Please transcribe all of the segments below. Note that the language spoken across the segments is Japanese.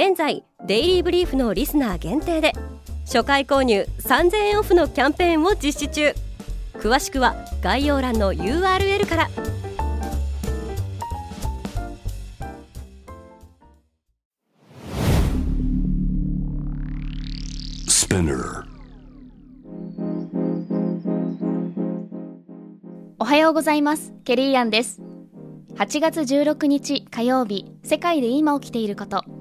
現在デイリーブリーフのリスナー限定で初回購入3000円オフのキャンペーンを実施中。詳しくは概要欄の URL から。おはようございます。ケリーアンです。8月16日火曜日世界で今起きていること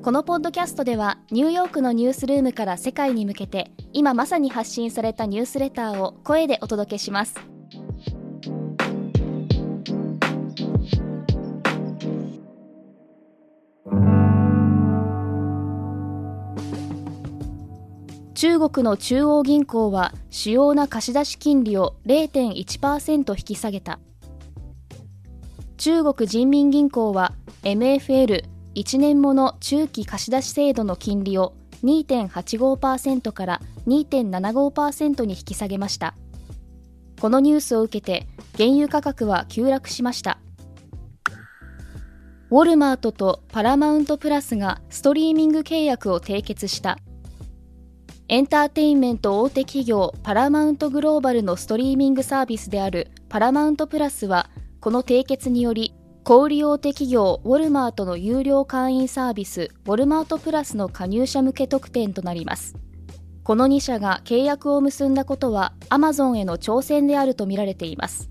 このポッドキャストではニューヨークのニュースルームから世界に向けて今まさに発信されたニュースレターを声でお届けします。中国の中央銀行は主要な貸出金利を0.1%引き下げた。中国人民銀行は MFL 1年もの中期貸出制度の金利を2.85%から2.75%に引き下げました。このニュースを受けて原油価格は急落しました。ウォルマートとパラマウントプラスがストリーミング契約を締結した。エンターテインメント大手企業パラマウントグローバルのストリーミングサービスであるパラマウントプラスはこの締結により小売大手企業ウォルマートの有料会員サービスウォルマートプラスの加入者向け特典となります。この2社が契約を結んだことはアマゾンへの挑戦であるとみられています。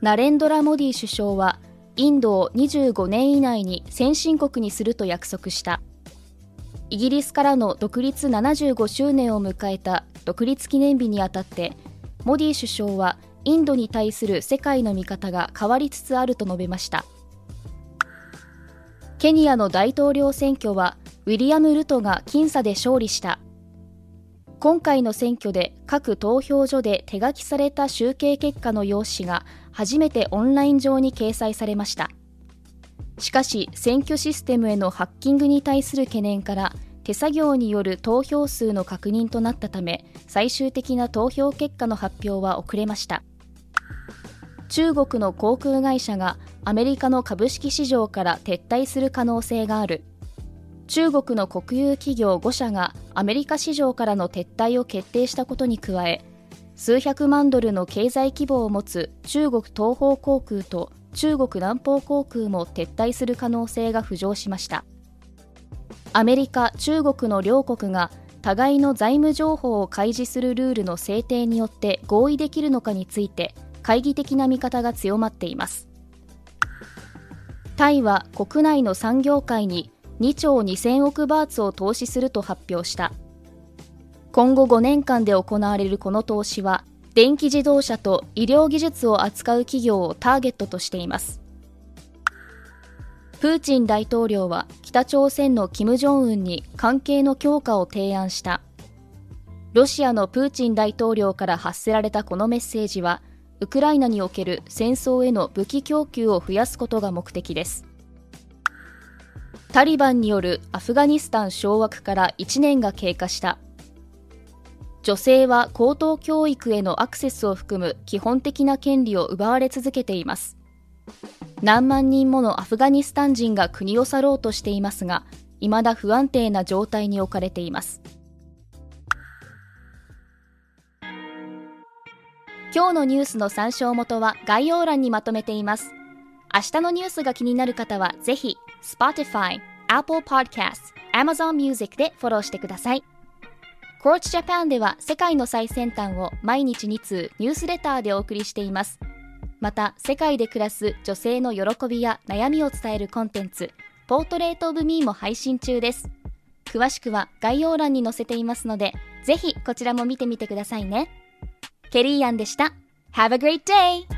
ナレンドラ・モディ首相はインドを25年以内に先進国にすると約束した。イギリスからの独立75周年を迎えた独立記念日にあたってモディ首相はインドに対する世界の見方が変わりつつあると述べました。ケニアの大統領選挙はウィリアム・ルトが僅差で勝利した。今回の選挙で各投票所で手書きされた集計結果の用紙が初めてオンライン上に掲載されました。しかし選挙システムへのハッキングに対する懸念から手作業による投票数の確認となったため最終的な投票結果の発表は遅れました。中国の航空会社がアメリカの株式市場から撤退する可能性がある。中国の国有企業5社がアメリカ市場からの撤退を決定したことに加え数百万ドルの経済規模を持つ中国東方航空と中国南方航空も撤退する可能性が浮上しました。アメリカ、中国の両国が互いの財務情報を開示するルールの制定によって合意できるのかについて懐疑的な見方が強まっています。タイは国内の産業界に2兆2000億バーツを投資すると発表した。今後5年間で行われるこの投資は電気自動車と医療技術を扱う企業をターゲットとしています。プーチン大統領は北朝鮮の金正恩に関係の強化を提案した。ロシアのプーチン大統領から発せられたこのメッセージはウクライナにおける戦争への武器供給を増やすことが目的です。タリバンによるアフガニスタン掌握から1年が経過した。女性は高等教育へのアクセスを含む基本的な権利を奪われ続けています。何万人ものアフガニスタン人が国を去ろうとしていますが未だ不安定な状態に置かれています今日のニュースの参照元は概要欄にまとめています。明日のニュースが気になる方はぜひ Spotify、Apple Podcast、Amazon Music でフォローしてください。コーチジャパンでは世界の最先端を毎日2通ニュースレターでお送りしています。また、世界で暮らす女性の喜びや悩みを伝えるコンテンツ、ポートレートオブミーも配信中です。詳しくは概要欄に載せていますので、ぜひこちらも見てみてくださいね。ケリーアンでした。Have a great day!